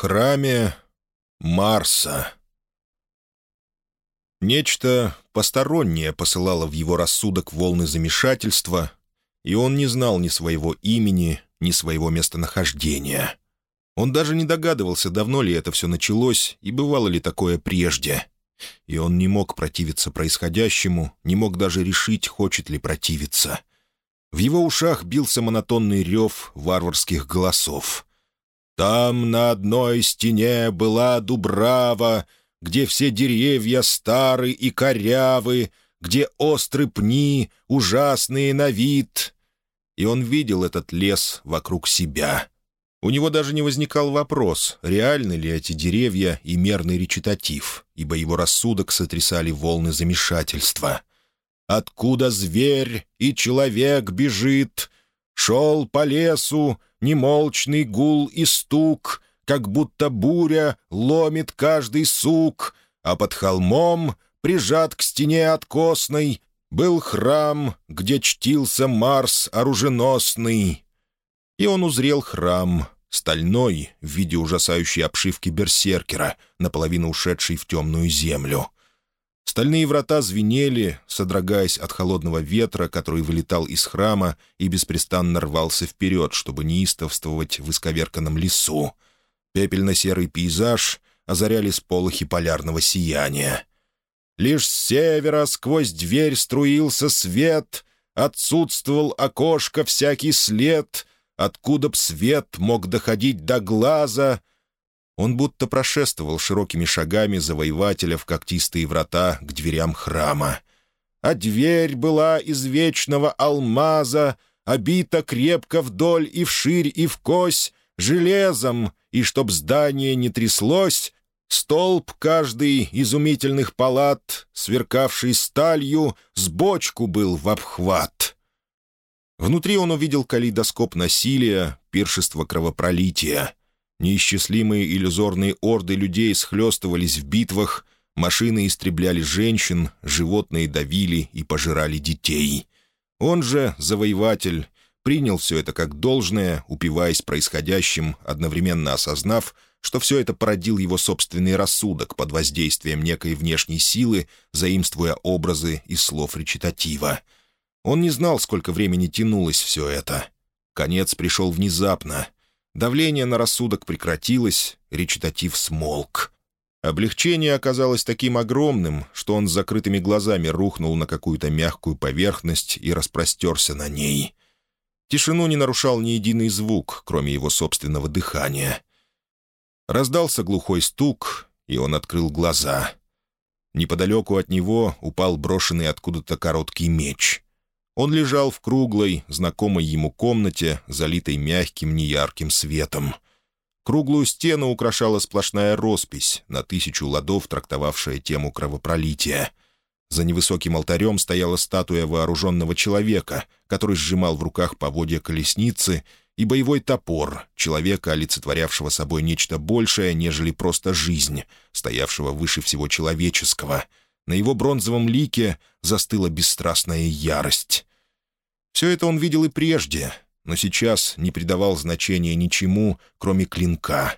храме Марса. Нечто постороннее посылало в его рассудок волны замешательства, и он не знал ни своего имени, ни своего местонахождения. Он даже не догадывался, давно ли это все началось и бывало ли такое прежде. И он не мог противиться происходящему, не мог даже решить, хочет ли противиться. В его ушах бился монотонный рев варварских голосов. Там на одной стене была дубрава, где все деревья стары и корявы, где остры пни, ужасные на вид. И он видел этот лес вокруг себя. У него даже не возникал вопрос, реальны ли эти деревья и мерный речитатив, ибо его рассудок сотрясали волны замешательства. «Откуда зверь и человек бежит? Шел по лесу, немолчный гул и стук, как будто буря ломит каждый сук, а под холмом, прижат к стене откосной, был храм, где чтился Марс оруженосный. И он узрел храм, стальной, в виде ужасающей обшивки берсеркера, наполовину ушедший в темную землю — Стальные врата звенели, содрогаясь от холодного ветра, который вылетал из храма и беспрестанно рвался вперед, чтобы неистовствовать в исковерканном лесу. Пепельно-серый пейзаж озаряли сполохи полярного сияния. Лишь с севера сквозь дверь струился свет, отсутствовал окошко всякий след, откуда б свет мог доходить до глаза, он будто прошествовал широкими шагами завоевателя в когтистые врата к дверям храма. А дверь была из вечного алмаза, обита крепко вдоль и вширь и вкось, железом, и чтоб здание не тряслось, столб каждый изумительных палат, сверкавший сталью, с бочку был в обхват. Внутри он увидел калейдоскоп насилия, пиршество кровопролития — Неисчислимые иллюзорные орды людей схлестывались в битвах, машины истребляли женщин, животные давили и пожирали детей. Он же, завоеватель, принял все это как должное, упиваясь происходящим, одновременно осознав, что все это породил его собственный рассудок под воздействием некой внешней силы, заимствуя образы из слов речитатива. Он не знал, сколько времени тянулось все это. Конец пришел внезапно — Давление на рассудок прекратилось, речитатив смолк. Облегчение оказалось таким огромным, что он с закрытыми глазами рухнул на какую-то мягкую поверхность и распростерся на ней. Тишину не нарушал ни единый звук, кроме его собственного дыхания. Раздался глухой стук, и он открыл глаза. Неподалеку от него упал брошенный откуда-то короткий меч. Он лежал в круглой, знакомой ему комнате, залитой мягким неярким светом. Круглую стену украшала сплошная роспись, на тысячу ладов трактовавшая тему кровопролития. За невысоким алтарем стояла статуя вооруженного человека, который сжимал в руках поводья колесницы, и боевой топор, человека, олицетворявшего собой нечто большее, нежели просто жизнь, стоявшего выше всего человеческого — на его бронзовом лике застыла бесстрастная ярость. Все это он видел и прежде, но сейчас не придавал значения ничему, кроме клинка.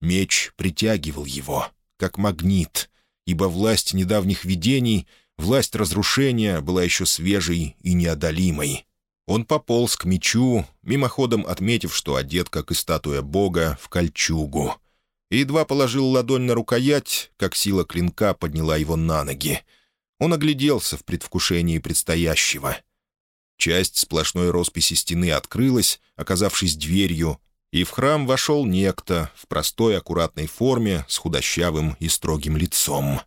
Меч притягивал его, как магнит, ибо власть недавних видений, власть разрушения была еще свежей и неодолимой. Он пополз к мечу, мимоходом отметив, что одет, как и статуя бога, в кольчугу — и едва положил ладонь на рукоять, как сила клинка подняла его на ноги. Он огляделся в предвкушении предстоящего. Часть сплошной росписи стены открылась, оказавшись дверью, и в храм вошел некто в простой аккуратной форме с худощавым и строгим лицом.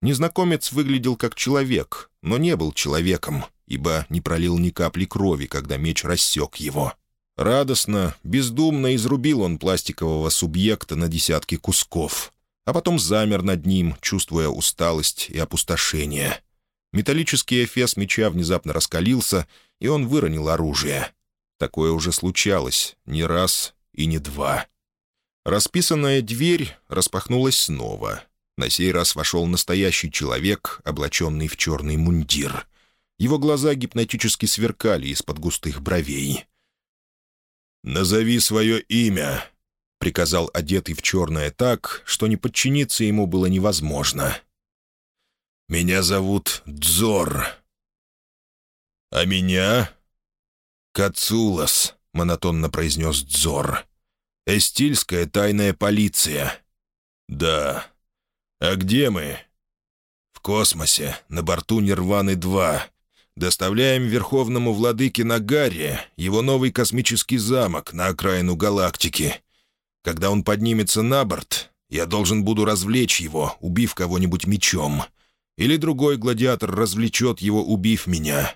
Незнакомец выглядел как человек, но не был человеком, ибо не пролил ни капли крови, когда меч рассек его. Радостно, бездумно изрубил он пластикового субъекта на десятки кусков, а потом замер над ним, чувствуя усталость и опустошение. Металлический эфес меча внезапно раскалился, и он выронил оружие. Такое уже случалось не раз и не два. Расписанная дверь распахнулась снова. На сей раз вошел настоящий человек, облаченный в черный мундир. Его глаза гипнотически сверкали из-под густых бровей. «Назови свое имя», — приказал одетый в черное так, что не подчиниться ему было невозможно. «Меня зовут Дзор». «А меня?» «Кацулас», — монотонно произнес Дзор. «Эстильская тайная полиция». «Да. А где мы?» «В космосе, на борту Нирваны-2. Доставляем Верховному Владыке Нагаре его новый космический замок на окраину галактики. Когда он поднимется на борт, я должен буду развлечь его, убив кого-нибудь мечом. Или другой гладиатор развлечет его, убив меня».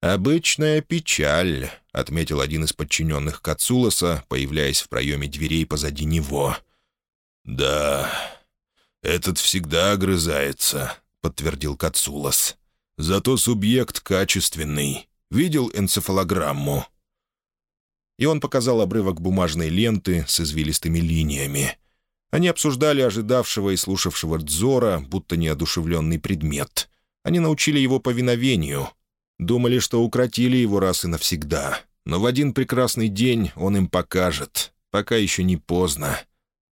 «Обычная печаль», — отметил один из подчиненных Кацуласа, появляясь в проеме дверей позади него. «Да, этот всегда огрызается», — подтвердил Кацулас. «Зато субъект качественный. Видел энцефалограмму?» И он показал обрывок бумажной ленты с извилистыми линиями. Они обсуждали ожидавшего и слушавшего Дзора, будто неодушевленный предмет. Они научили его повиновению. Думали, что укротили его раз и навсегда. Но в один прекрасный день он им покажет. Пока еще не поздно.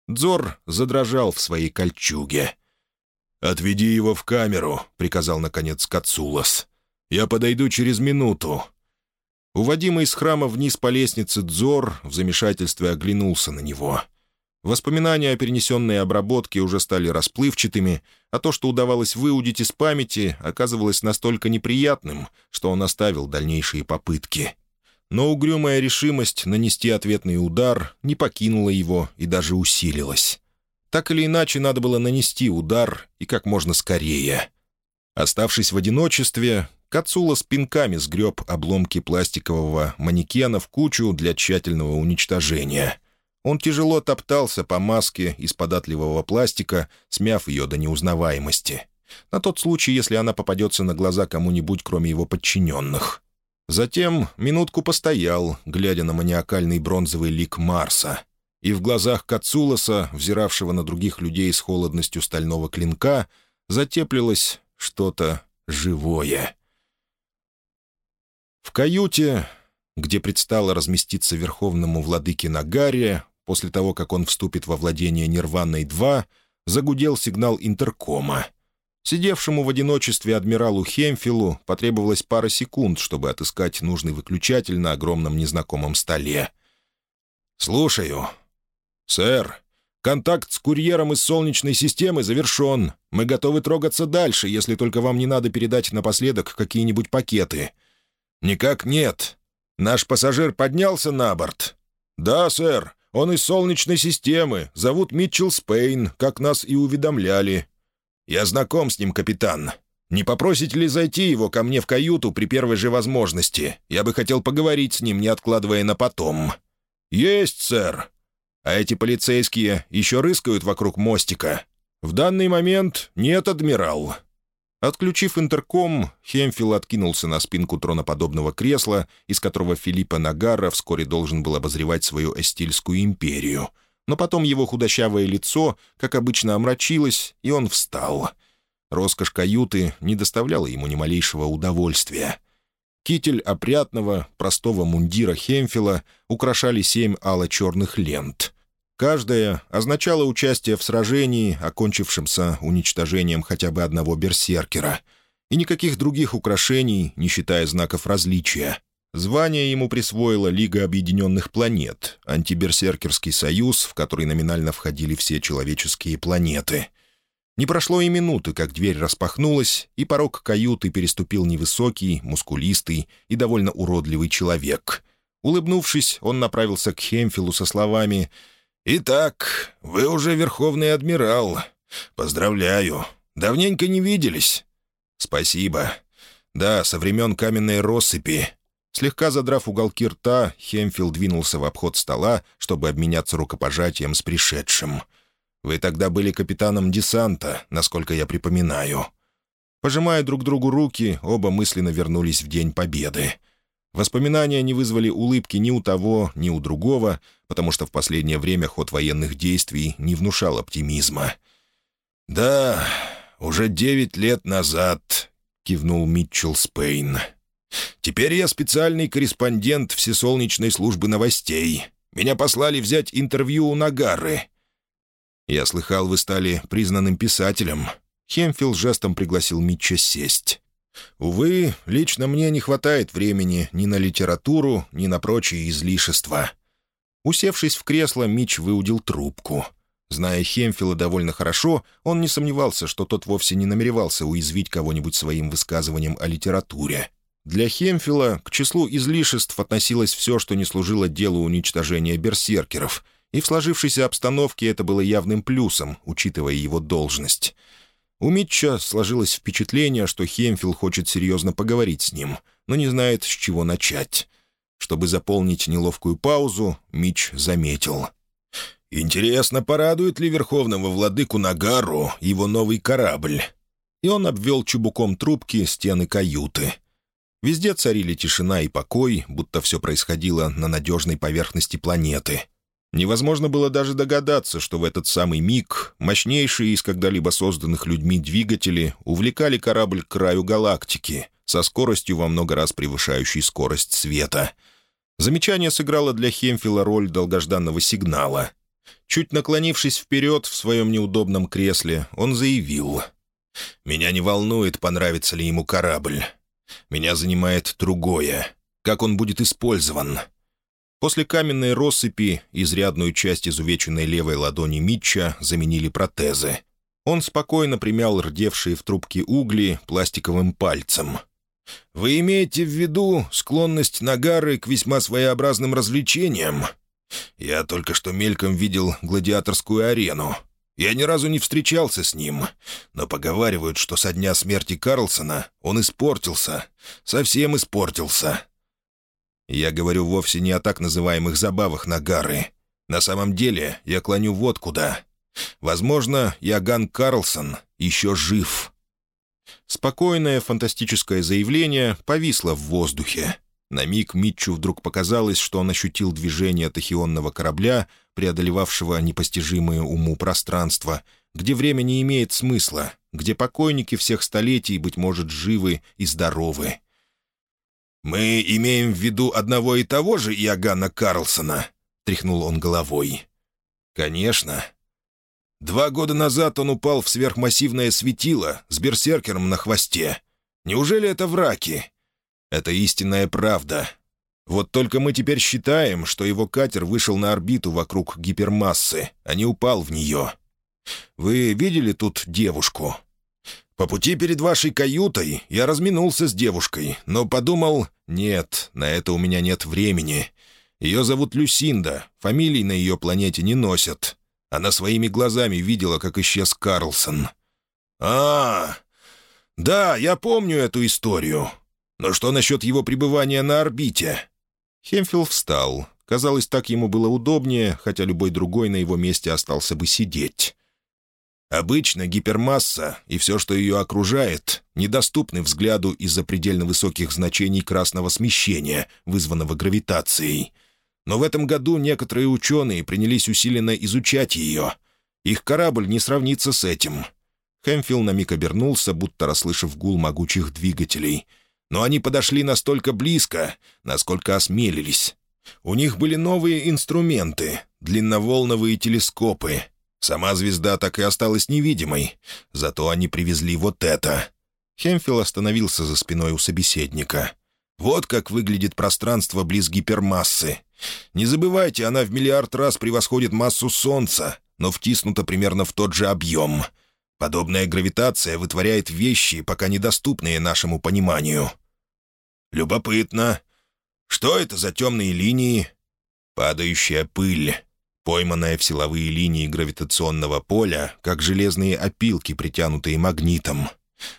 Дзор задрожал в своей кольчуге. «Отведи его в камеру», — приказал, наконец, Кацулас. «Я подойду через минуту». Уводимый из храма вниз по лестнице Дзор в замешательстве оглянулся на него. Воспоминания о перенесенной обработке уже стали расплывчатыми, а то, что удавалось выудить из памяти, оказывалось настолько неприятным, что он оставил дальнейшие попытки — но угрюмая решимость нанести ответный удар не покинула его и даже усилилась. Так или иначе, надо было нанести удар и как можно скорее. Оставшись в одиночестве, Кацула с пинками сгреб обломки пластикового манекена в кучу для тщательного уничтожения. Он тяжело топтался по маске из податливого пластика, смяв ее до неузнаваемости. На тот случай, если она попадется на глаза кому-нибудь, кроме его подчиненных. Затем минутку постоял, глядя на маниакальный бронзовый лик Марса. И в глазах Кацуласа, взиравшего на других людей с холодностью стального клинка, затеплилось что-то живое. В каюте, где предстало разместиться верховному владыке Нагаре, после того, как он вступит во владение Нирваной-2, загудел сигнал интеркома — Сидевшему в одиночестве адмиралу Хемфилу потребовалось пара секунд, чтобы отыскать нужный выключатель на огромном незнакомом столе. «Слушаю». «Сэр, контакт с курьером из Солнечной системы завершен. Мы готовы трогаться дальше, если только вам не надо передать напоследок какие-нибудь пакеты». «Никак нет. Наш пассажир поднялся на борт?» «Да, сэр. Он из Солнечной системы. Зовут Митчелл Спейн, как нас и уведомляли. «Я знаком с ним, капитан. Не попросите ли зайти его ко мне в каюту при первой же возможности? Я бы хотел поговорить с ним, не откладывая на потом». «Есть, сэр. А эти полицейские еще рыскают вокруг мостика?» «В данный момент нет, адмирал». Отключив интерком, Хемфил откинулся на спинку троноподобного кресла, из которого Филиппа Нагара вскоре должен был обозревать свою Эстильскую империю — но потом его худощавое лицо, как обычно, омрачилось, и он встал. Роскошь каюты не доставляла ему ни малейшего удовольствия. Китель опрятного, простого мундира Хемфила украшали семь ало-черных лент. Каждая означала участие в сражении, окончившемся уничтожением хотя бы одного берсеркера, и никаких других украшений, не считая знаков различия. Звание ему присвоила Лига Объединенных Планет, антиберсеркерский союз, в который номинально входили все человеческие планеты. Не прошло и минуты, как дверь распахнулась, и порог каюты переступил невысокий, мускулистый и довольно уродливый человек. Улыбнувшись, он направился к Хемфилу со словами «Итак, вы уже Верховный Адмирал. Поздравляю. Давненько не виделись». «Спасибо. Да, со времен каменной россыпи. Слегка задрав уголки рта, Хемфилд двинулся в обход стола, чтобы обменяться рукопожатием с пришедшим. «Вы тогда были капитаном десанта, насколько я припоминаю». Пожимая друг другу руки, оба мысленно вернулись в День Победы. Воспоминания не вызвали улыбки ни у того, ни у другого, потому что в последнее время ход военных действий не внушал оптимизма. «Да, уже девять лет назад», — кивнул Митчелл Спейн. Теперь я специальный корреспондент Всесолнечной службы новостей. Меня послали взять интервью у Нагары». «Я слыхал, вы стали признанным писателем». Хемфилл жестом пригласил Митча сесть. «Увы, лично мне не хватает времени ни на литературу, ни на прочие излишества». Усевшись в кресло, Митч выудил трубку. Зная Хемфила довольно хорошо, он не сомневался, что тот вовсе не намеревался уязвить кого-нибудь своим высказыванием о литературе. Для Хемфила к числу излишеств относилось все, что не служило делу уничтожения берсеркеров, и в сложившейся обстановке это было явным плюсом, учитывая его должность. У Митча сложилось впечатление, что Хемфил хочет серьезно поговорить с ним, но не знает, с чего начать. Чтобы заполнить неловкую паузу, Митч заметил. «Интересно, порадует ли верховного владыку Нагару его новый корабль?» И он обвел чубуком трубки стены каюты. Везде царили тишина и покой, будто все происходило на надежной поверхности планеты. Невозможно было даже догадаться, что в этот самый миг мощнейшие из когда-либо созданных людьми двигатели увлекали корабль к краю галактики со скоростью во много раз превышающей скорость света. Замечание сыграло для Хемфила роль долгожданного сигнала. Чуть наклонившись вперед в своем неудобном кресле, он заявил. «Меня не волнует, понравится ли ему корабль. Меня занимает другое. Как он будет использован?» После каменной россыпи изрядную часть изувеченной левой ладони Митча заменили протезы. Он спокойно примял рдевшие в трубке угли пластиковым пальцем. «Вы имеете в виду склонность Нагары к весьма своеобразным развлечениям? Я только что мельком видел гладиаторскую арену. Я ни разу не встречался с ним, но поговаривают, что со дня смерти Карлсона он испортился, совсем испортился. Я говорю вовсе не о так называемых забавах Нагары. На самом деле я клоню вот куда. Возможно, Яган Карлсон еще жив». Спокойное фантастическое заявление повисло в воздухе. На миг Митчу вдруг показалось, что он ощутил движение тахионного корабля, преодолевавшего непостижимое уму пространство, где время не имеет смысла, где покойники всех столетий, быть может, живы и здоровы. «Мы имеем в виду одного и того же Иоганна Карлсона», — тряхнул он головой. «Конечно. Два года назад он упал в сверхмассивное светило с берсеркером на хвосте. Неужели это враки? Это истинная правда. Вот только мы теперь считаем, что его катер вышел на орбиту вокруг гипермассы, а не упал в нее. Вы видели тут девушку?» По пути перед вашей каютой я разминулся с девушкой, но подумал, нет, на это у меня нет времени. Ее зовут Люсинда, фамилий на ее планете не носят. Она своими глазами видела, как исчез Карлсон. а, да, я помню эту историю. Но что насчет его пребывания на орбите?» Хемфилл встал. Казалось, так ему было удобнее, хотя любой другой на его месте остался бы сидеть. Обычно гипермасса и все, что ее окружает, недоступны взгляду из-за предельно высоких значений красного смещения, вызванного гравитацией. Но в этом году некоторые ученые принялись усиленно изучать ее. Их корабль не сравнится с этим. Хэмфилл на миг обернулся, будто расслышав гул могучих двигателей. Но они подошли настолько близко, насколько осмелились. У них были новые инструменты — длинноволновые телескопы — Сама звезда так и осталась невидимой. Зато они привезли вот это». Хемфилл остановился за спиной у собеседника. «Вот как выглядит пространство близ гипермассы. Не забывайте, она в миллиард раз превосходит массу Солнца, но втиснута примерно в тот же объем. Подобная гравитация вытворяет вещи, пока недоступные нашему пониманию». «Любопытно. Что это за темные линии?» «Падающая пыль пойманная в силовые линии гравитационного поля, как железные опилки, притянутые магнитом.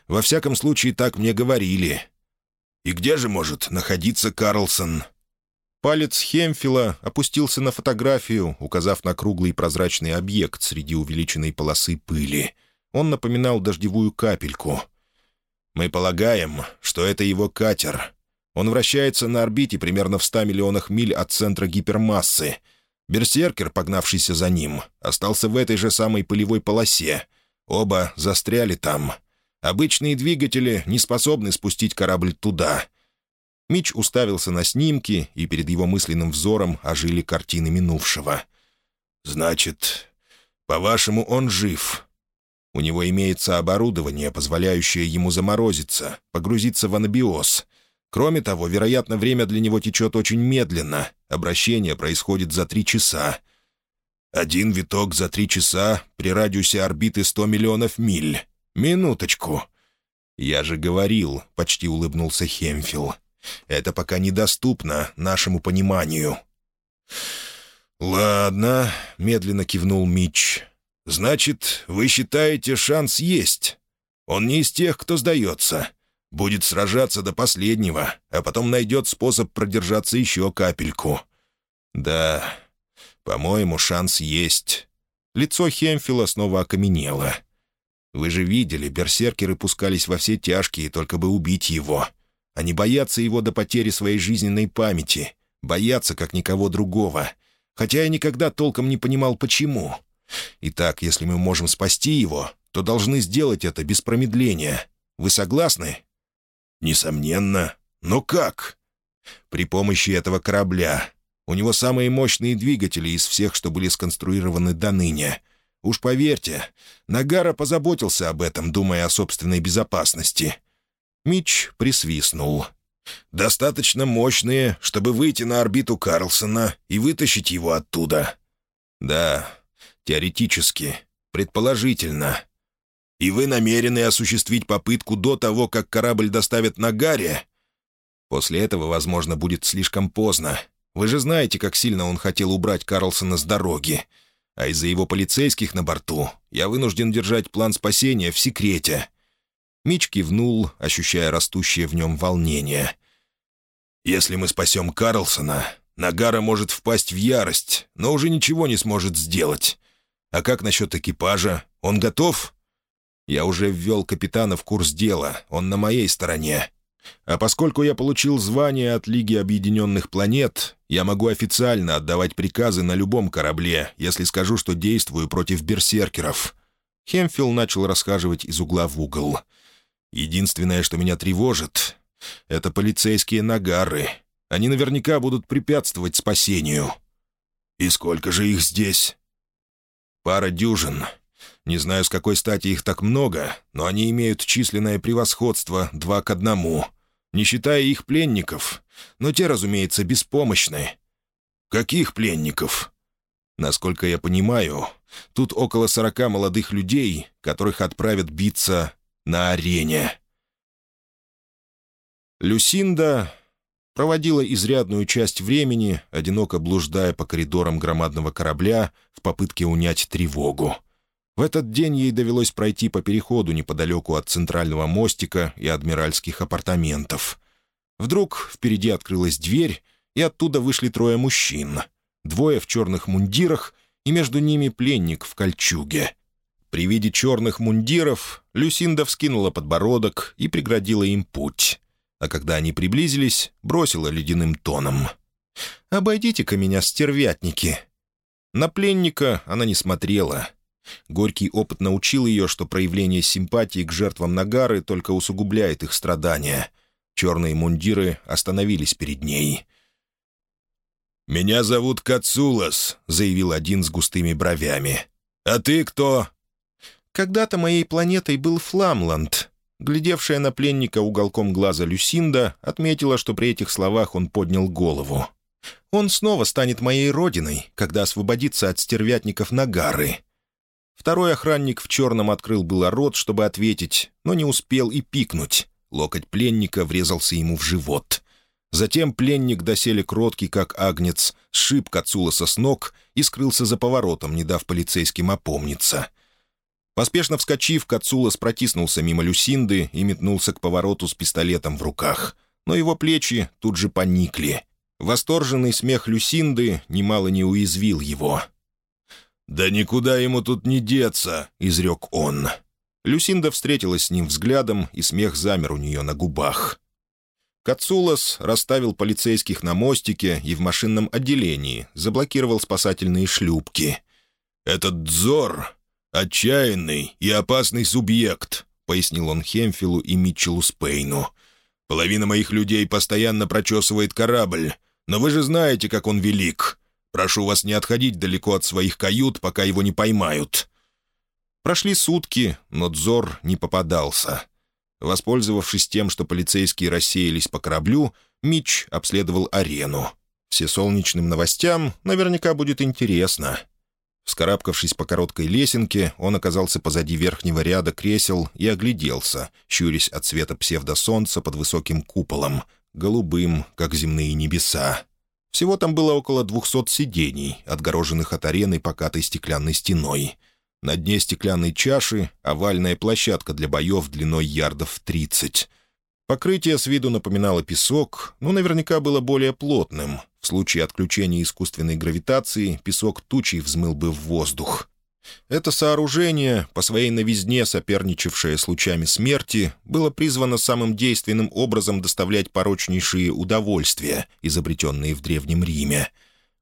Во всяком случае, так мне говорили. И где же может находиться Карлсон? Палец Хемфила опустился на фотографию, указав на круглый прозрачный объект среди увеличенной полосы пыли. Он напоминал дождевую капельку. «Мы полагаем, что это его катер. Он вращается на орбите примерно в 100 миллионах миль от центра гипермассы — Берсеркер, погнавшийся за ним, остался в этой же самой пылевой полосе. Оба застряли там. Обычные двигатели не способны спустить корабль туда. Мич уставился на снимки, и перед его мысленным взором ожили картины минувшего. «Значит, по-вашему, он жив?» У него имеется оборудование, позволяющее ему заморозиться, погрузиться в анабиоз. Кроме того, вероятно, время для него течет очень медленно. Обращение происходит за три часа. Один виток за три часа при радиусе орбиты 100 миллионов миль. Минуточку. «Я же говорил», — почти улыбнулся Хемфилл. «Это пока недоступно нашему пониманию». «Ладно», — медленно кивнул Митч. «Значит, вы считаете, шанс есть? Он не из тех, кто сдается. Будет сражаться до последнего, а потом найдет способ продержаться еще капельку». «Да, по-моему, шанс есть». Лицо Хемфила снова окаменело. «Вы же видели, берсеркеры пускались во все тяжкие, только бы убить его. Они боятся его до потери своей жизненной памяти, боятся, как никого другого. Хотя я никогда толком не понимал, почему. Итак, если мы можем спасти его, то должны сделать это без промедления. Вы согласны?» «Несомненно. Но как?» «При помощи этого корабля. У него самые мощные двигатели из всех, что были сконструированы до ныне. Уж поверьте, Нагара позаботился об этом, думая о собственной безопасности». Мич присвистнул. «Достаточно мощные, чтобы выйти на орбиту Карлсона и вытащить его оттуда». «Да, теоретически, предположительно. И вы намерены осуществить попытку до того, как корабль доставят на Гарри?» «После этого, возможно, будет слишком поздно. Вы же знаете, как сильно он хотел убрать Карлсона с дороги. А из-за его полицейских на борту я вынужден держать план спасения в секрете». Мич кивнул, ощущая растущее в нем волнение. «Если мы спасем Карлсона, Нагара может впасть в ярость, но уже ничего не сможет сделать. А как насчет экипажа? Он готов?» «Я уже ввел капитана в курс дела, он на моей стороне. А поскольку я получил звание от Лиги Объединенных Планет, я могу официально отдавать приказы на любом корабле, если скажу, что действую против берсеркеров». Хемфилл начал расхаживать из угла в угол. «Единственное, что меня тревожит, — это полицейские нагары. Они наверняка будут препятствовать спасению». «И сколько же их здесь?» «Пара дюжин. Не знаю, с какой стати их так много, но они имеют численное превосходство два к одному, не считая их пленников. Но те, разумеется, беспомощны. Каких пленников? Насколько я понимаю, тут около сорока молодых людей, которых отправят биться на арене. Люсинда проводила изрядную часть времени, одиноко блуждая по коридорам громадного корабля в попытке унять тревогу. В этот день ей довелось пройти по переходу неподалеку от центрального мостика и адмиральских апартаментов. Вдруг впереди открылась дверь, и оттуда вышли трое мужчин. Двое в черных мундирах, и между ними пленник в кольчуге. При виде черных мундиров Люсинда вскинула подбородок и преградила им путь. А когда они приблизились, бросила ледяным тоном. «Обойдите-ка меня, стервятники!» На пленника она не смотрела — Горький опыт научил ее, что проявление симпатии к жертвам Нагары только усугубляет их страдания. Черные мундиры остановились перед ней. «Меня зовут Кацулас», — заявил один с густыми бровями. «А ты кто?» «Когда-то моей планетой был Фламланд». Глядевшая на пленника уголком глаза Люсинда отметила, что при этих словах он поднял голову. «Он снова станет моей родиной, когда освободится от стервятников Нагары». Второй охранник в черном открыл было рот, чтобы ответить, но не успел и пикнуть. Локоть пленника врезался ему в живот. Затем пленник, доселе кроткий, как агнец, сшиб Кацуласа с ног и скрылся за поворотом, не дав полицейским опомниться. Поспешно вскочив, Кацулас протиснулся мимо Люсинды и метнулся к повороту с пистолетом в руках. Но его плечи тут же поникли. Восторженный смех Люсинды немало не уязвил его. «Да никуда ему тут не деться», — изрек он. Люсинда встретилась с ним взглядом, и смех замер у нее на губах. Кацулас расставил полицейских на мостике и в машинном отделении, заблокировал спасательные шлюпки. «Этот Дзор — отчаянный и опасный субъект», — пояснил он Хемфилу и Митчеллу Спейну. Половина моих людей постоянно прочесывает корабль, но вы же знаете, как он велик. Прошу вас не отходить далеко от своих кают, пока его не поймают». Прошли сутки, но Дзор не попадался. Воспользовавшись тем, что полицейские рассеялись по кораблю, Мич обследовал арену. Всесолнечным новостям наверняка будет интересно. Вскарабкавшись по короткой лесенке, он оказался позади верхнего ряда кресел и огляделся, щурясь от света псевдосолнца под высоким куполом, голубым, как земные небеса. Всего там было около двухсот сидений, отгороженных от арены покатой стеклянной стеной. На дне стеклянной чаши — овальная площадка для боев длиной ярдов тридцать. Покрытие с виду напоминало песок, но наверняка было более плотным. В случае отключения искусственной гравитации песок тучей взмыл бы в воздух. Это сооружение, по своей новизне соперничавшее с лучами смерти, было призвано самым действенным образом доставлять порочнейшие удовольствия, изобретенные в Древнем Риме.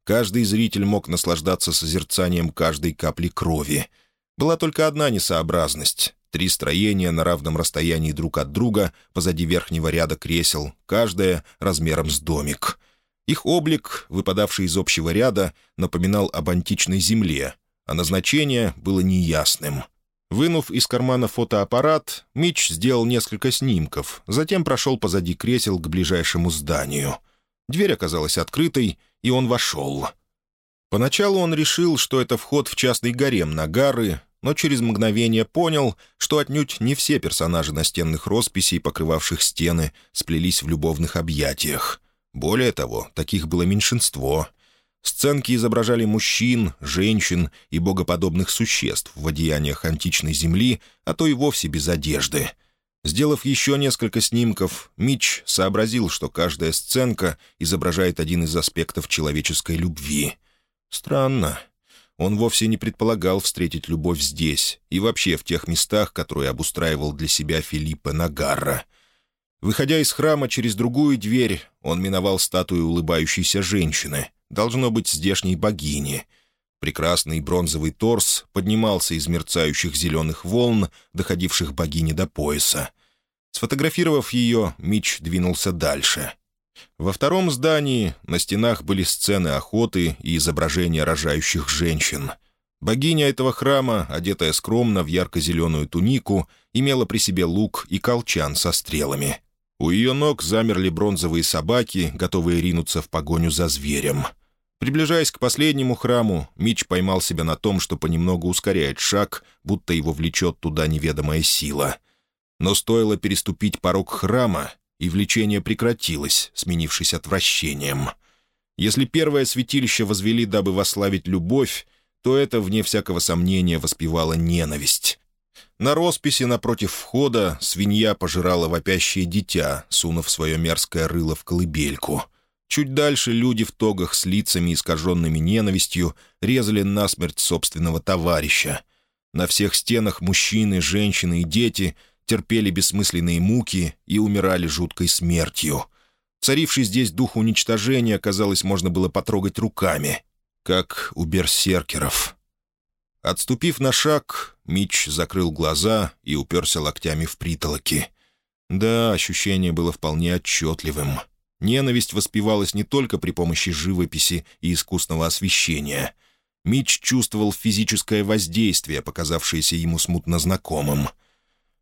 Каждый зритель мог наслаждаться созерцанием каждой капли крови. Была только одна несообразность. Три строения на равном расстоянии друг от друга позади верхнего ряда кресел, каждое размером с домик. Их облик, выпадавший из общего ряда, напоминал об античной земле — а назначение было неясным. Вынув из кармана фотоаппарат, Мич сделал несколько снимков, затем прошел позади кресел к ближайшему зданию. Дверь оказалась открытой, и он вошел. Поначалу он решил, что это вход в частный гарем Нагары, но через мгновение понял, что отнюдь не все персонажи настенных росписей, покрывавших стены, сплелись в любовных объятиях. Более того, таких было меньшинство. Сценки изображали мужчин, женщин и богоподобных существ в одеяниях античной земли, а то и вовсе без одежды. Сделав еще несколько снимков, Мич сообразил, что каждая сценка изображает один из аспектов человеческой любви. Странно. Он вовсе не предполагал встретить любовь здесь и вообще в тех местах, которые обустраивал для себя Филиппе Нагарра. Выходя из храма через другую дверь, он миновал статую улыбающейся женщины — должно быть здешней богини. Прекрасный бронзовый торс поднимался из мерцающих зеленых волн, доходивших богини до пояса. Сфотографировав ее, Мич двинулся дальше. Во втором здании на стенах были сцены охоты и изображения рожающих женщин. Богиня этого храма, одетая скромно в ярко-зеленую тунику, имела при себе лук и колчан со стрелами. У ее ног замерли бронзовые собаки, готовые ринуться в погоню за зверем. Приближаясь к последнему храму, Мич поймал себя на том, что понемногу ускоряет шаг, будто его влечет туда неведомая сила. Но стоило переступить порог храма, и влечение прекратилось, сменившись отвращением. Если первое святилище возвели, дабы вославить любовь, то это, вне всякого сомнения, воспевало ненависть. На росписи напротив входа свинья пожирала вопящее дитя, сунув свое мерзкое рыло в колыбельку — Чуть дальше люди в тогах с лицами, искаженными ненавистью, резали насмерть собственного товарища. На всех стенах мужчины, женщины и дети терпели бессмысленные муки и умирали жуткой смертью. Царивший здесь дух уничтожения, казалось, можно было потрогать руками, как у берсеркеров. Отступив на шаг, Мич закрыл глаза и уперся локтями в притолоки. Да, ощущение было вполне отчетливым — Ненависть воспевалась не только при помощи живописи и искусного освещения. Мич чувствовал физическое воздействие, показавшееся ему смутно знакомым.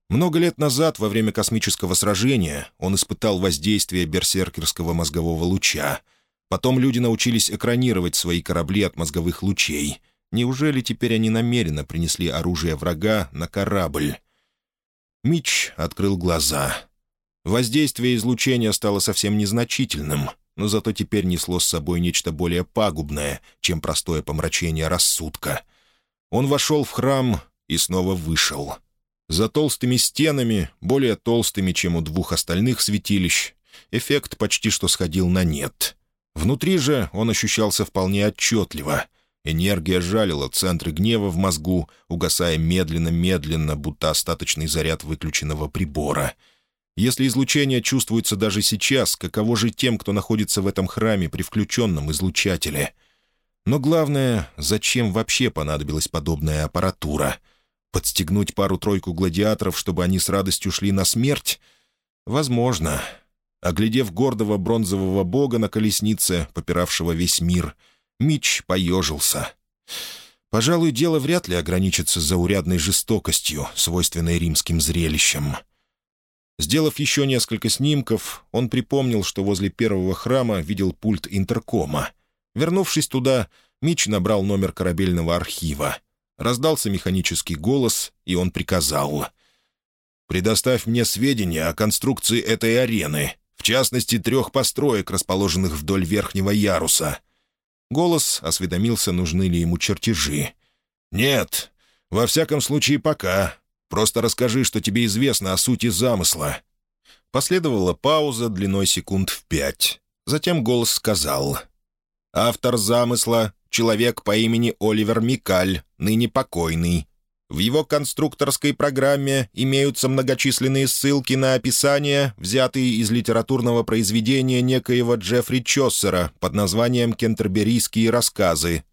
Много лет назад, во время космического сражения, он испытал воздействие берсеркерского мозгового луча. Потом люди научились экранировать свои корабли от мозговых лучей. Неужели теперь они намеренно принесли оружие врага на корабль? Мич открыл глаза — Воздействие излучения стало совсем незначительным, но зато теперь несло с собой нечто более пагубное, чем простое помрачение рассудка. Он вошел в храм и снова вышел. За толстыми стенами, более толстыми, чем у двух остальных святилищ, эффект почти что сходил на нет. Внутри же он ощущался вполне отчетливо. Энергия жалила центры гнева в мозгу, угасая медленно-медленно, будто остаточный заряд выключенного прибора — если излучение чувствуется даже сейчас, каково же тем, кто находится в этом храме при включенном излучателе? Но главное, зачем вообще понадобилась подобная аппаратура? Подстегнуть пару-тройку гладиаторов, чтобы они с радостью шли на смерть? Возможно. Оглядев гордого бронзового бога на колеснице, попиравшего весь мир, Мич поежился. Пожалуй, дело вряд ли ограничится заурядной жестокостью, свойственной римским зрелищам. Сделав еще несколько снимков, он припомнил, что возле первого храма видел пульт интеркома. Вернувшись туда, Мич набрал номер корабельного архива. Раздался механический голос, и он приказал. «Предоставь мне сведения о конструкции этой арены, в частности, трех построек, расположенных вдоль верхнего яруса». Голос осведомился, нужны ли ему чертежи. «Нет, во всяком случае, пока. Просто расскажи, что тебе известно о сути замысла». Последовала пауза длиной секунд в пять. Затем голос сказал. «Автор замысла — человек по имени Оливер Микаль, ныне покойный. В его конструкторской программе имеются многочисленные ссылки на описания, взятые из литературного произведения некоего Джеффри Чоссера под названием «Кентерберийские рассказы».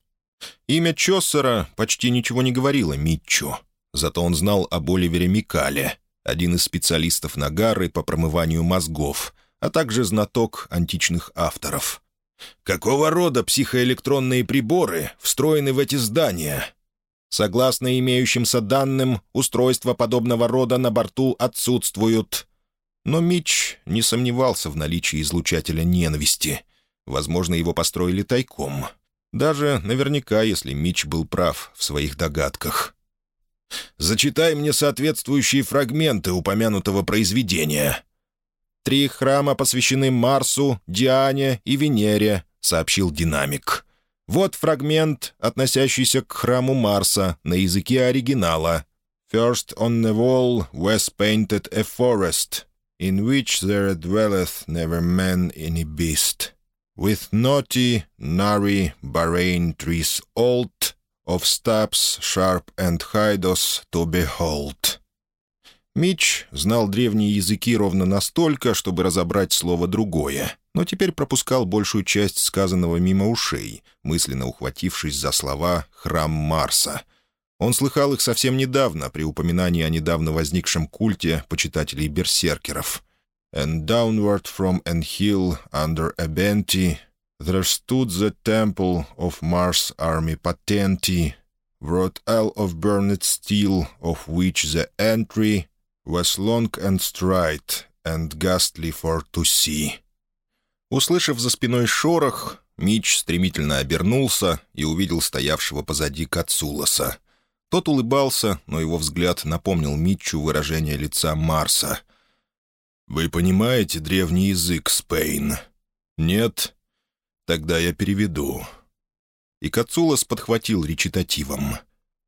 Имя Чоссера почти ничего не говорило Митчу. Зато он знал об Оливере Микале, один из специалистов Нагары по промыванию мозгов, а также знаток античных авторов. «Какого рода психоэлектронные приборы встроены в эти здания?» Согласно имеющимся данным, устройства подобного рода на борту отсутствуют. Но Мич не сомневался в наличии излучателя ненависти. Возможно, его построили тайком. Даже наверняка, если Мич был прав в своих догадках. Зачитай мне соответствующие фрагменты упомянутого произведения». «Три храма посвящены Марсу, Диане и Венере», — сообщил динамик. «Вот фрагмент, относящийся к храму Марса на языке оригинала. First on the wall was painted a forest, in which there dwelleth never man any beast, with naughty, nary, barrain trees old, of stabs sharp and hidos to behold». Мич знал древние языки ровно настолько, чтобы разобрать слово другое, но теперь пропускал большую часть сказанного мимо ушей, мысленно ухватившись за слова «храм Марса». Он слыхал их совсем недавно при упоминании о недавно возникшем культе почитателей берсеркеров. «And downward from an hill under a benty there stood the temple of Mars army patenti, wrought all of burned steel, of which the entry was long and straight and ghastly for to see». Услышав за спиной шорох, Мич стремительно обернулся и увидел стоявшего позади Кацуласа. Тот улыбался, но его взгляд напомнил Митчу выражение лица Марса. «Вы понимаете древний язык, Спейн?» «Нет?» Тогда я переведу». И Кацулас подхватил речитативом.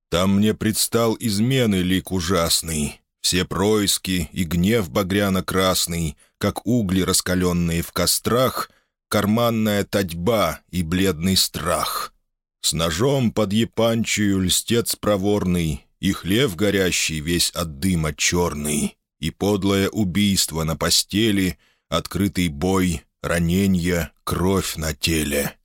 «Там мне предстал измены лик ужасный, все происки и гнев багряно-красный, как угли, раскаленные в кострах, карманная татьба и бледный страх. С ножом под епанчию льстец проворный, и хлев горящий весь от дыма черный, и подлое убийство на постели, открытый бой, раненья, кровь на теле.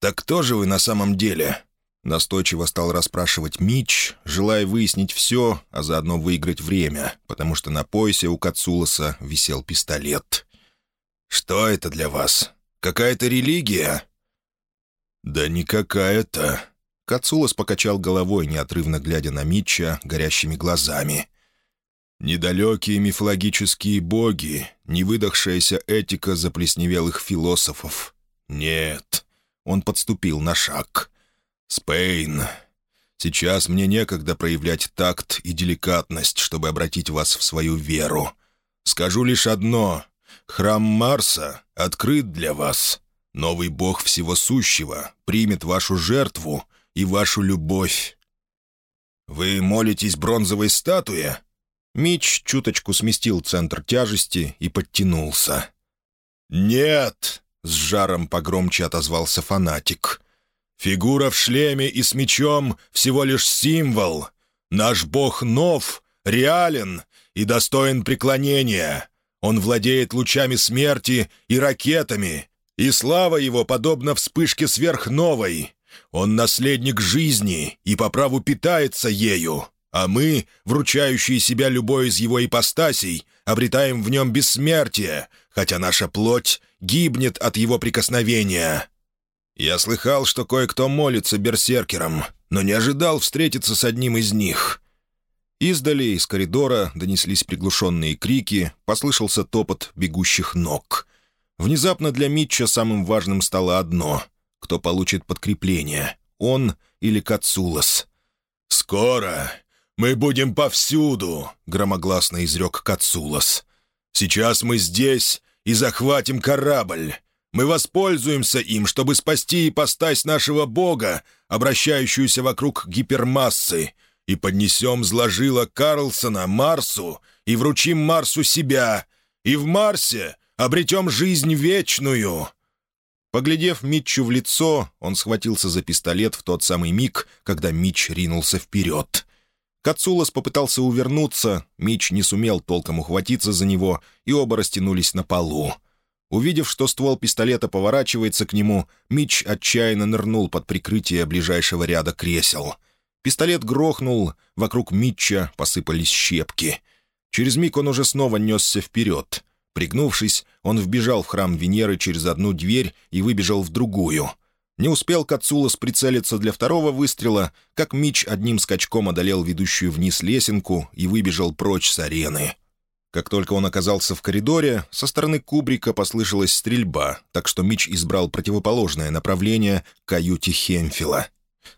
«Так кто же вы на самом деле?» Настойчиво стал расспрашивать Мич, желая выяснить все, а заодно выиграть время, потому что на поясе у Кацуласа висел пистолет. «Что это для вас? Какая-то религия?» «Да не какая-то». Кацулас покачал головой, неотрывно глядя на Митча горящими глазами. Недалекие мифологические боги, невыдохшаяся этика заплесневелых философов. Нет, он подступил на шаг. «Спейн, сейчас мне некогда проявлять такт и деликатность, чтобы обратить вас в свою веру. Скажу лишь одно. Храм Марса открыт для вас. Новый бог всего сущего примет вашу жертву и вашу любовь. Вы молитесь бронзовой статуе?» Мич чуточку сместил центр тяжести и подтянулся. «Нет!» — с жаром погромче отозвался фанатик. «Фигура в шлеме и с мечом — всего лишь символ. Наш бог нов, реален и достоин преклонения. Он владеет лучами смерти и ракетами, и слава его подобна вспышке сверхновой. Он наследник жизни и по праву питается ею. а мы, вручающие себя любой из его ипостасей, обретаем в нем бессмертие, хотя наша плоть гибнет от его прикосновения. Я слыхал, что кое-кто молится берсеркерам, но не ожидал встретиться с одним из них. Издали из коридора донеслись приглушенные крики, послышался топот бегущих ног. Внезапно для Митча самым важным стало одно — кто получит подкрепление, он или Кацулас. «Скоро мы будем повсюду», — громогласно изрек Кацулас. «Сейчас мы здесь и захватим корабль. Мы воспользуемся им, чтобы спасти ипостась нашего бога, обращающуюся вокруг гипермассы, и поднесем зложила Карлсона Марсу и вручим Марсу себя, и в Марсе обретем жизнь вечную». Поглядев Митчу в лицо, он схватился за пистолет в тот самый миг, когда Митч ринулся вперед. Кацулас попытался увернуться, Митч не сумел толком ухватиться за него, и оба растянулись на полу. Увидев, что ствол пистолета поворачивается к нему, Митч отчаянно нырнул под прикрытие ближайшего ряда кресел. Пистолет грохнул, вокруг Митча посыпались щепки. Через миг он уже снова несся вперед. Пригнувшись, он вбежал в храм Венеры через одну дверь и выбежал в другую. Не успел Кацулас прицелиться для второго выстрела, как Мич одним скачком одолел ведущую вниз лесенку и выбежал прочь с арены. Как только он оказался в коридоре, со стороны кубрика послышалась стрельба, так что Мич избрал противоположное направление каюте Хемфила.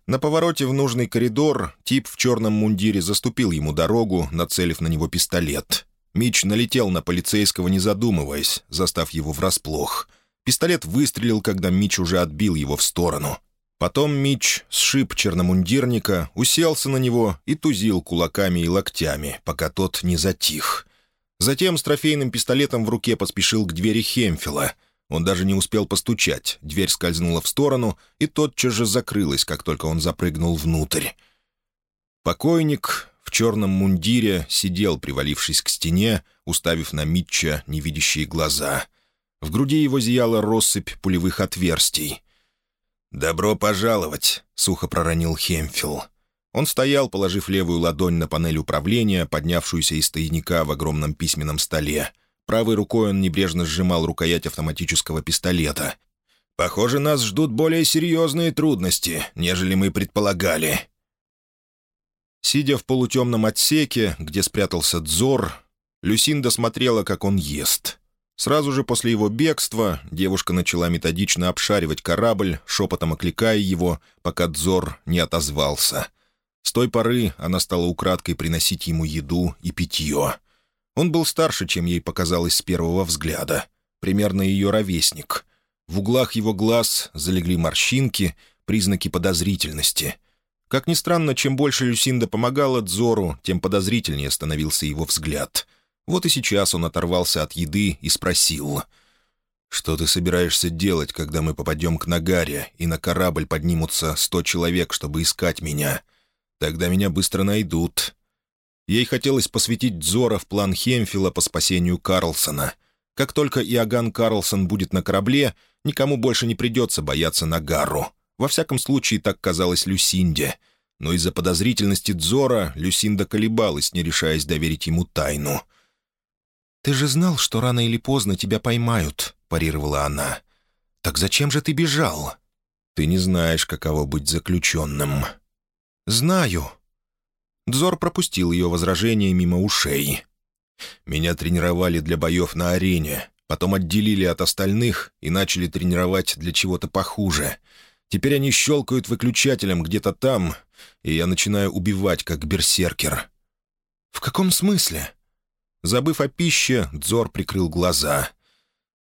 На повороте в нужный коридор тип в черном мундире заступил ему дорогу, нацелив на него пистолет. Мич налетел на полицейского, не задумываясь, застав его врасплох. Пистолет выстрелил, когда Мич уже отбил его в сторону. Потом Мич сшиб черномундирника, уселся на него и тузил кулаками и локтями, пока тот не затих. Затем с трофейным пистолетом в руке поспешил к двери Хемфила. Он даже не успел постучать, дверь скользнула в сторону и тотчас же закрылась, как только он запрыгнул внутрь. Покойник в черном мундире сидел, привалившись к стене, уставив на Митча невидящие глаза. В груди его зияла россыпь пулевых отверстий. «Добро пожаловать», — сухо проронил Хемфил. Он стоял, положив левую ладонь на панель управления, поднявшуюся из тайника в огромном письменном столе. Правой рукой он небрежно сжимал рукоять автоматического пистолета. «Похоже, нас ждут более серьезные трудности, нежели мы предполагали». Сидя в полутемном отсеке, где спрятался Дзор, Люсинда смотрела, как он ест. Сразу же после его бегства девушка начала методично обшаривать корабль, шепотом окликая его, пока Дзор не отозвался. С той поры она стала украдкой приносить ему еду и питье. Он был старше, чем ей показалось с первого взгляда. Примерно ее ровесник. В углах его глаз залегли морщинки, признаки подозрительности — как ни странно, чем больше Люсинда помогала Дзору, тем подозрительнее становился его взгляд. Вот и сейчас он оторвался от еды и спросил. «Что ты собираешься делать, когда мы попадем к Нагаре, и на корабль поднимутся сто человек, чтобы искать меня? Тогда меня быстро найдут». Ей хотелось посвятить Дзора в план Хемфила по спасению Карлсона. Как только Иоганн Карлсон будет на корабле, никому больше не придется бояться Нагару. Во всяком случае, так казалось Люсинде. Но из-за подозрительности Дзора Люсинда колебалась, не решаясь доверить ему тайну. «Ты же знал, что рано или поздно тебя поймают», — парировала она. «Так зачем же ты бежал?» «Ты не знаешь, каково быть заключенным». «Знаю». Дзор пропустил ее возражение мимо ушей. «Меня тренировали для боев на арене, потом отделили от остальных и начали тренировать для чего-то похуже. Теперь они щелкают выключателем где-то там, и я начинаю убивать, как берсеркер. «В каком смысле?» Забыв о пище, Дзор прикрыл глаза.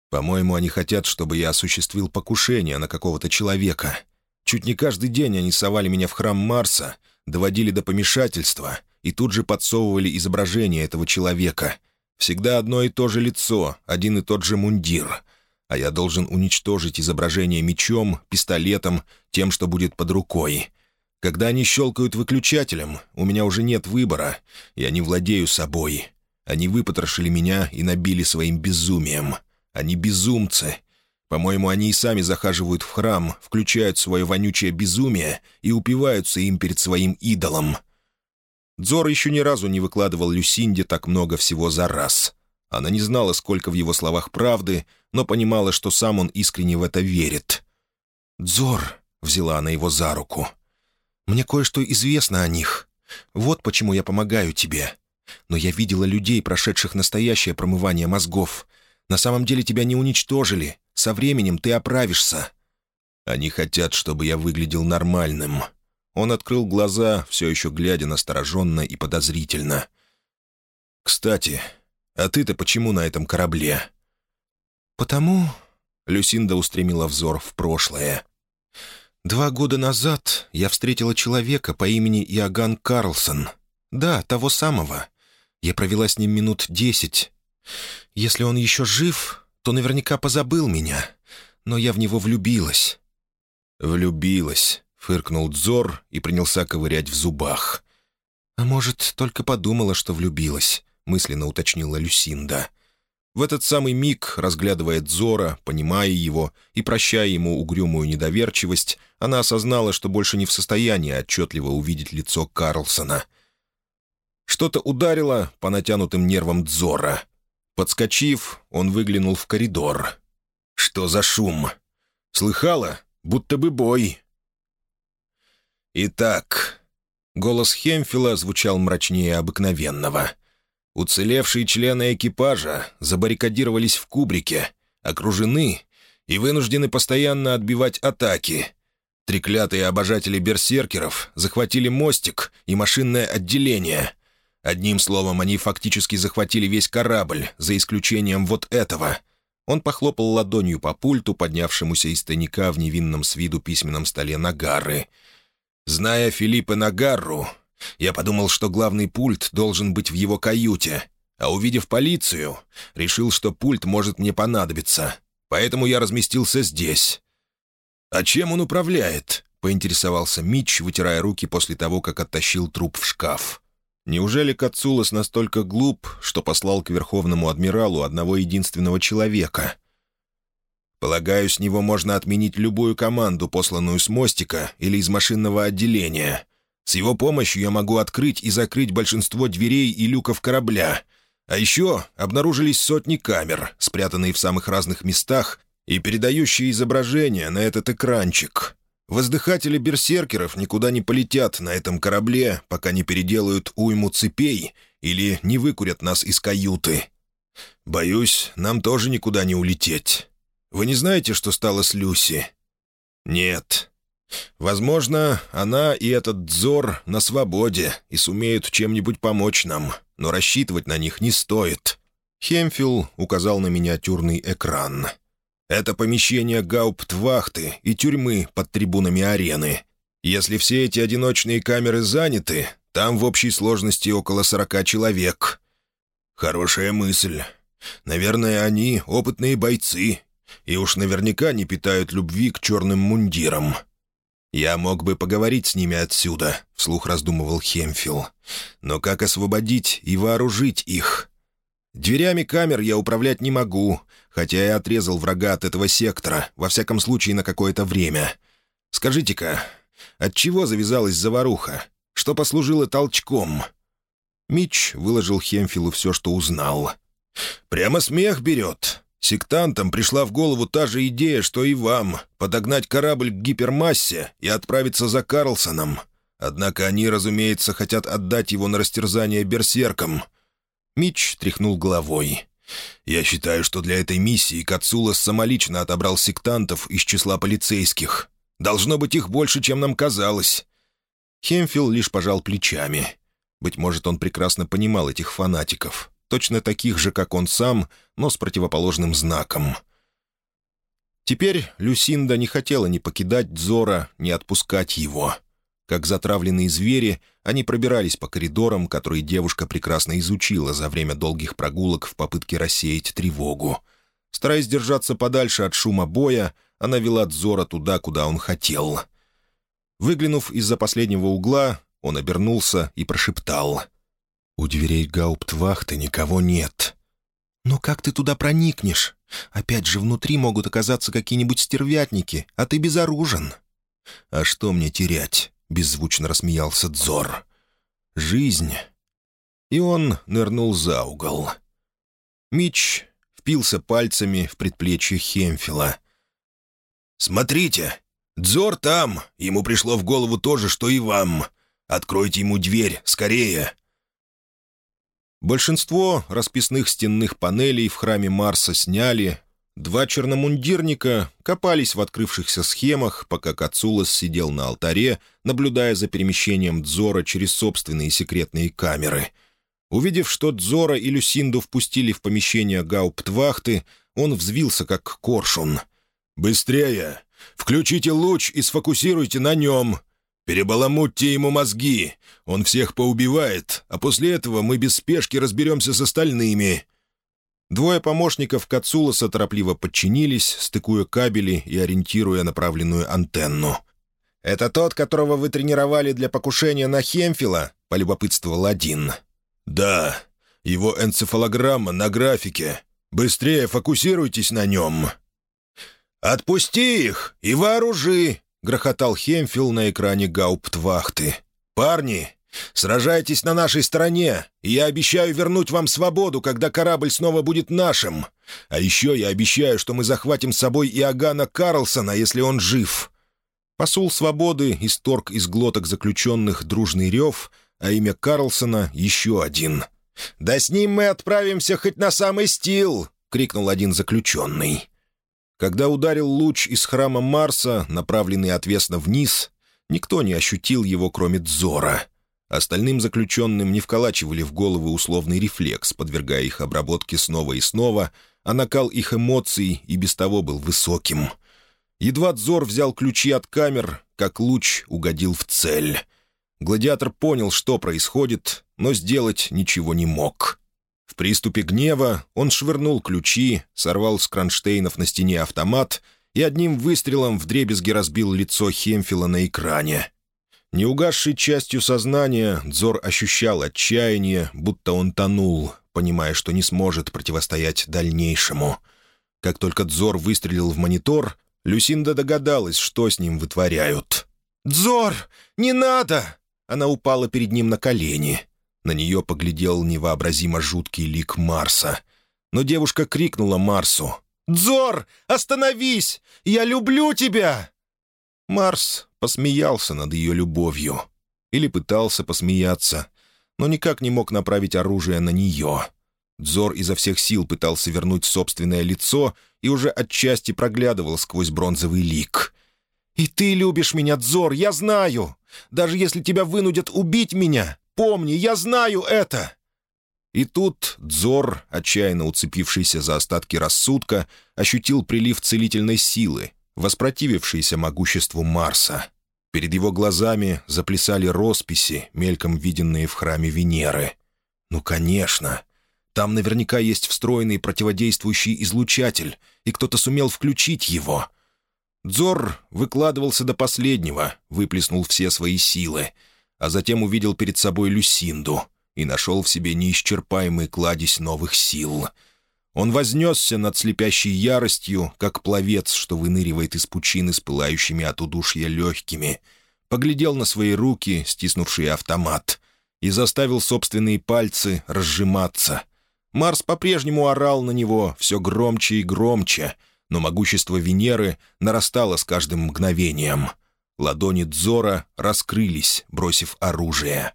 «По-моему, они хотят, чтобы я осуществил покушение на какого-то человека. Чуть не каждый день они совали меня в храм Марса, доводили до помешательства и тут же подсовывали изображение этого человека. Всегда одно и то же лицо, один и тот же мундир а я должен уничтожить изображение мечом, пистолетом, тем, что будет под рукой. Когда они щелкают выключателем, у меня уже нет выбора, я не владею собой. Они выпотрошили меня и набили своим безумием. Они безумцы. По-моему, они и сами захаживают в храм, включают свое вонючее безумие и упиваются им перед своим идолом. Дзор еще ни разу не выкладывал Люсинде так много всего за раз. Она не знала, сколько в его словах правды, но понимала, что сам он искренне в это верит. «Дзор», — взяла она его за руку, — «мне кое-что известно о них. Вот почему я помогаю тебе. Но я видела людей, прошедших настоящее промывание мозгов. На самом деле тебя не уничтожили. Со временем ты оправишься». «Они хотят, чтобы я выглядел нормальным». Он открыл глаза, все еще глядя настороженно и подозрительно. «Кстати, а ты-то почему на этом корабле?» «Потому...» — Люсинда устремила взор в прошлое. «Два года назад я встретила человека по имени Иоганн Карлсон. Да, того самого. Я провела с ним минут десять. Если он еще жив, то наверняка позабыл меня. Но я в него влюбилась». «Влюбилась», — фыркнул Дзор и принялся ковырять в зубах. «А может, только подумала, что влюбилась», — мысленно уточнила Люсинда. В этот самый миг, разглядывая Дзора, понимая его и прощая ему угрюмую недоверчивость, она осознала, что больше не в состоянии отчетливо увидеть лицо Карлсона. Что-то ударило по натянутым нервам Дзора. Подскочив, он выглянул в коридор. «Что за шум? Слыхала? Будто бы бой». «Итак...» Голос Хемфила звучал мрачнее обыкновенного — Уцелевшие члены экипажа забаррикадировались в кубрике, окружены и вынуждены постоянно отбивать атаки. Треклятые обожатели берсеркеров захватили мостик и машинное отделение. Одним словом, они фактически захватили весь корабль, за исключением вот этого. Он похлопал ладонью по пульту, поднявшемуся из тайника в невинном с виду письменном столе Нагары. Зная Филиппа Нагарру, я подумал, что главный пульт должен быть в его каюте, а увидев полицию, решил, что пульт может мне понадобиться, поэтому я разместился здесь. «А чем он управляет?» — поинтересовался Митч, вытирая руки после того, как оттащил труп в шкаф. Неужели Кацулас настолько глуп, что послал к Верховному Адмиралу одного единственного человека? Полагаю, с него можно отменить любую команду, посланную с мостика или из машинного отделения. С его помощью я могу открыть и закрыть большинство дверей и люков корабля. А еще обнаружились сотни камер, спрятанные в самых разных местах и передающие изображения на этот экранчик. Воздыхатели берсеркеров никуда не полетят на этом корабле, пока не переделают уйму цепей или не выкурят нас из каюты. Боюсь, нам тоже никуда не улететь. Вы не знаете, что стало с Люси?» «Нет. Возможно, она и этот Дзор на свободе и сумеют чем-нибудь помочь нам, но рассчитывать на них не стоит». Хемфилл указал на миниатюрный экран. «Это помещение гауптвахты и тюрьмы под трибунами арены. Если все эти одиночные камеры заняты, там в общей сложности около сорока человек». «Хорошая мысль. Наверное, они опытные бойцы, и уж наверняка не питают любви к черным мундирам. «Я мог бы поговорить с ними отсюда», — вслух раздумывал Хемфил. «Но как освободить и вооружить их? Дверями камер я управлять не могу, хотя и отрезал врага от этого сектора, во всяком случае на какое-то время. Скажите-ка, от чего завязалась заваруха? Что послужило толчком?» Мич выложил Хемфилу все, что узнал. «Прямо смех берет. Сектантам пришла в голову та же идея, что и вам — подогнать корабль к гипермассе и отправиться за Карлсоном. Однако они, разумеется, хотят отдать его на растерзание берсеркам. Мич тряхнул головой. «Я считаю, что для этой миссии Кацулас самолично отобрал сектантов из числа полицейских. Должно быть их больше, чем нам казалось». Хемфилл лишь пожал плечами. Быть может, он прекрасно понимал этих фанатиков точно таких же, как он сам, но с противоположным знаком. Теперь Люсинда не хотела ни покидать Дзора, ни отпускать его. Как затравленные звери, они пробирались по коридорам, которые девушка прекрасно изучила за время долгих прогулок в попытке рассеять тревогу. Стараясь держаться подальше от шума боя, она вела Дзора туда, куда он хотел. Выглянув из-за последнего угла, он обернулся и прошептал — у дверей гауптвахты никого нет. «Но как ты туда проникнешь? Опять же, внутри могут оказаться какие-нибудь стервятники, а ты безоружен». «А что мне терять?» — беззвучно рассмеялся Дзор. жизнь. И он нырнул за угол. Мич впился пальцами в предплечье Хемфила. «Смотрите, Дзор там. Ему пришло в голову то же, что и вам. Откройте ему дверь, скорее!» Большинство расписных стенных панелей в храме Марса сняли. Два черномундирника копались в открывшихся схемах, пока Кацулас сидел на алтаре, наблюдая за перемещением Дзора через собственные секретные камеры. Увидев, что Дзора и Люсинду впустили в помещение гауптвахты, он взвился, как коршун. «Быстрее! Включите луч и сфокусируйте на нем. Перебаламутьте ему мозги. Он всех поубивает, а после этого мы без спешки разберемся с остальными». Двое помощников Кацуласа торопливо подчинились, стыкуя кабели и ориентируя направленную антенну. «Это тот, которого вы тренировали для покушения на Хемфила?» — полюбопытствовал один. «Да. Его энцефалограмма на графике. Быстрее фокусируйтесь на нем». «Отпусти их и вооружи!» — грохотал Хемфил на экране гауптвахты. «Парни, сражайтесь на нашей стороне, и я обещаю вернуть вам свободу, когда корабль снова будет нашим. А еще я обещаю, что мы захватим с собой Иоганна Карлсона, если он жив». Посул свободы исторг из глоток заключенных дружный рев, а имя Карлсона — еще один. «Да с ним мы отправимся хоть на самый стил!» — крикнул один заключенный. Когда ударил луч из храма Марса, направленный отвесно вниз, никто не ощутил его, кроме Дзора. Остальным заключенным не вколачивали в головы условный рефлекс, подвергая их обработке снова и снова, а накал их эмоций и без того был высоким. Едва Дзор взял ключи от камер, как луч угодил в цель. Гладиатор понял, что происходит, но сделать ничего не мог. В приступе гнева он швырнул ключи, сорвал с кронштейнов на стене автомат и одним выстрелом вдребезги разбил лицо Хемфила на экране. Неугасшей частью сознания Дзор ощущал отчаяние, будто он тонул, понимая, что не сможет противостоять дальнейшему. Как только Дзор выстрелил в монитор, Люсинда догадалась, что с ним вытворяют. «Дзор, не надо!» Она упала перед ним на колени. На нее поглядел невообразимо жуткий лик Марса. Но девушка крикнула Марсу. «Дзор, остановись! Я люблю тебя!» Марс посмеялся над ее любовью. Или пытался посмеяться, но никак не мог направить оружие на нее. Дзор изо всех сил пытался вернуть собственное лицо и уже отчасти проглядывал сквозь бронзовый лик. «И ты любишь меня, Дзор, я знаю! Даже если тебя вынудят убить меня, Помни, я знаю это!» И тут Дзор, отчаянно уцепившийся за остатки рассудка, ощутил прилив целительной силы, воспротивившийся могуществу Марса. Перед его глазами заплясали росписи, мельком виденные в храме Венеры. «Ну, конечно!» Там наверняка есть встроенный противодействующий излучатель, и кто-то сумел включить его. Дзор выкладывался до последнего, выплеснул все свои силы — а затем увидел перед собой Люсинду и нашел в себе неисчерпаемый кладезь новых сил. Он вознесся над слепящей яростью, как пловец, что выныривает из пучины с пылающими от удушья легкими, поглядел на свои руки, стиснувшие автомат, и заставил собственные пальцы разжиматься. Марс по-прежнему орал на него все громче и громче, но могущество Венеры нарастало с каждым мгновением — Ладони Дзора раскрылись, бросив оружие.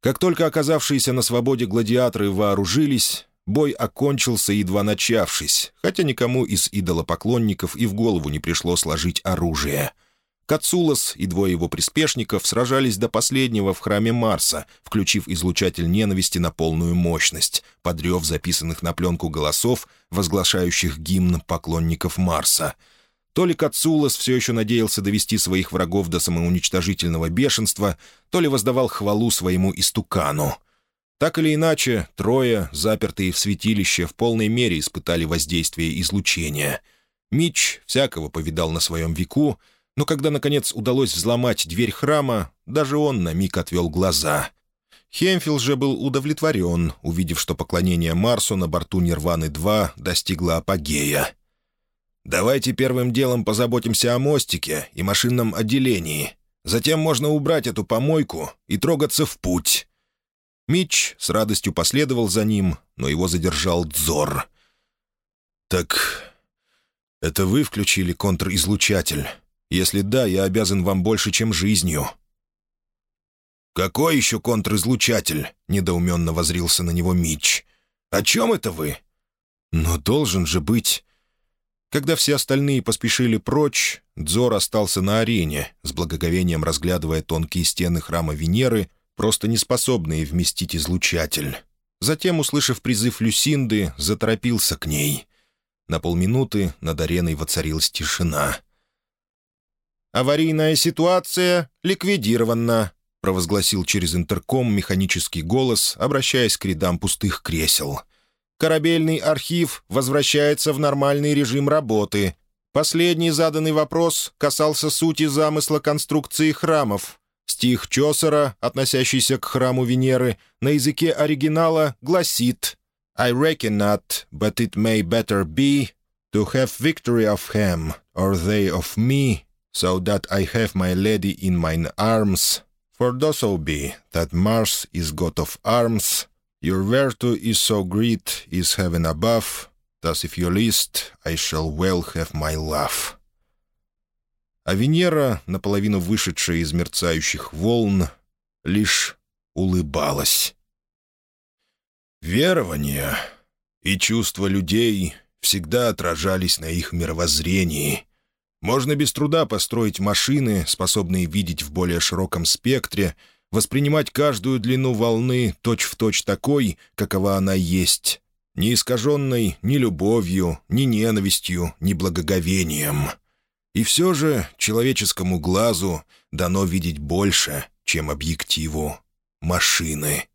Как только оказавшиеся на свободе гладиаторы вооружились, бой окончился, едва начавшись, хотя никому из идолопоклонников и в голову не пришло сложить оружие. Кацулас и двое его приспешников сражались до последнего в храме Марса, включив излучатель ненависти на полную мощность, подрев записанных на пленку голосов, возглашающих гимн поклонников Марса — то ли Кацулас все еще надеялся довести своих врагов до самоуничтожительного бешенства, то ли воздавал хвалу своему истукану. Так или иначе, трое, запертые в святилище, в полной мере испытали воздействие излучения. Мич всякого повидал на своем веку, но когда, наконец, удалось взломать дверь храма, даже он на миг отвел глаза. Хемфилл же был удовлетворен, увидев, что поклонение Марсу на борту Нирваны-2 достигло апогея. «Давайте первым делом позаботимся о мостике и машинном отделении. Затем можно убрать эту помойку и трогаться в путь». Митч с радостью последовал за ним, но его задержал Дзор. «Так это вы включили контризлучатель? Если да, я обязан вам больше, чем жизнью». «Какой еще контризлучатель?» — недоуменно возрился на него Митч. «О чем это вы?» «Но должен же быть...» Когда все остальные поспешили прочь, Дзор остался на арене, с благоговением разглядывая тонкие стены храма Венеры, просто неспособные вместить излучатель. Затем, услышав призыв Люсинды, заторопился к ней. На полминуты над ареной воцарилась тишина. «Аварийная ситуация ликвидирована», — провозгласил через интерком механический голос, обращаясь к рядам пустых кресел — Корабельный архив возвращается в нормальный режим работы. Последний заданный вопрос касался сути замысла конструкции храмов. Стих Чосера, относящийся к храму Венеры, на языке оригинала гласит «I reckon not, but it may better be to have victory of him, or they of me, so that I have my lady in mine arms. For though so be that Mars is god of arms, Your virtue is so great, is heaven above, thus if you list, I shall well have my love». А Венера, наполовину вышедшая из мерцающих волн, лишь улыбалась. Верования и чувства людей всегда отражались на их мировоззрении. Можно без труда построить машины, способные видеть в более широком спектре — воспринимать каждую длину волны точь-в-точь точь такой, какова она есть, не искаженной ни любовью, ни ненавистью, ни благоговением. И все же человеческому глазу дано видеть больше, чем объективу машины.